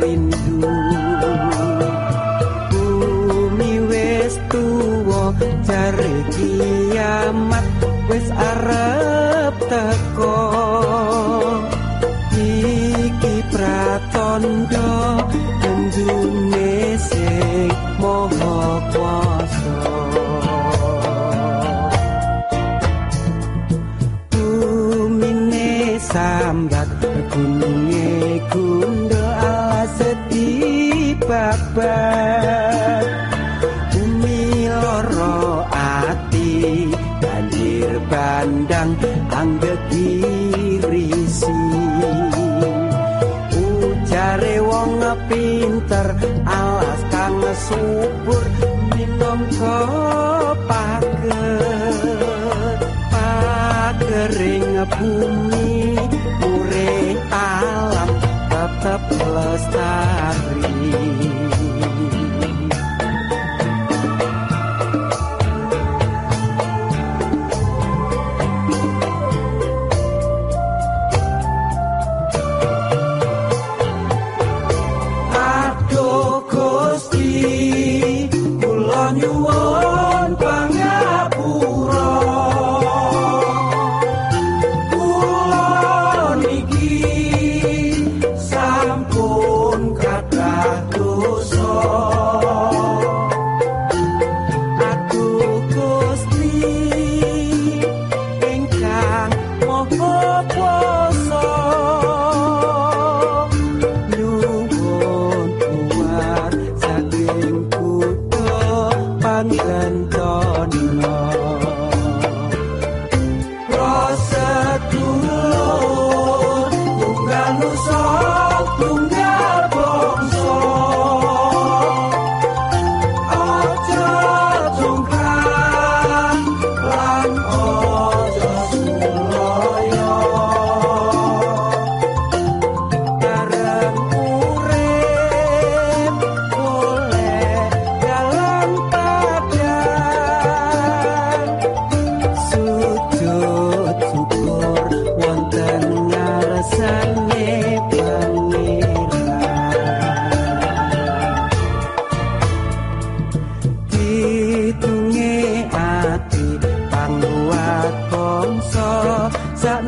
lindu bumi wis tuwa jare kiamat wis arep teko. Iki pratondo tenjune sing moho kuasa. Sambat gununge babat bumi loro ati banjir bandang anggegi risi ujare wong pinter alas kang subur minangka pager pagering bumi sayang, oh, oh, oh.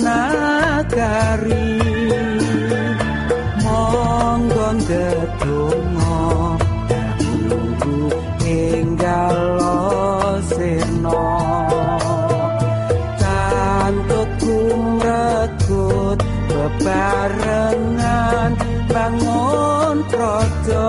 Saknagari monggo ndedonga nunggu enggal sena. Cantut kumrekut bebarengan bangun praja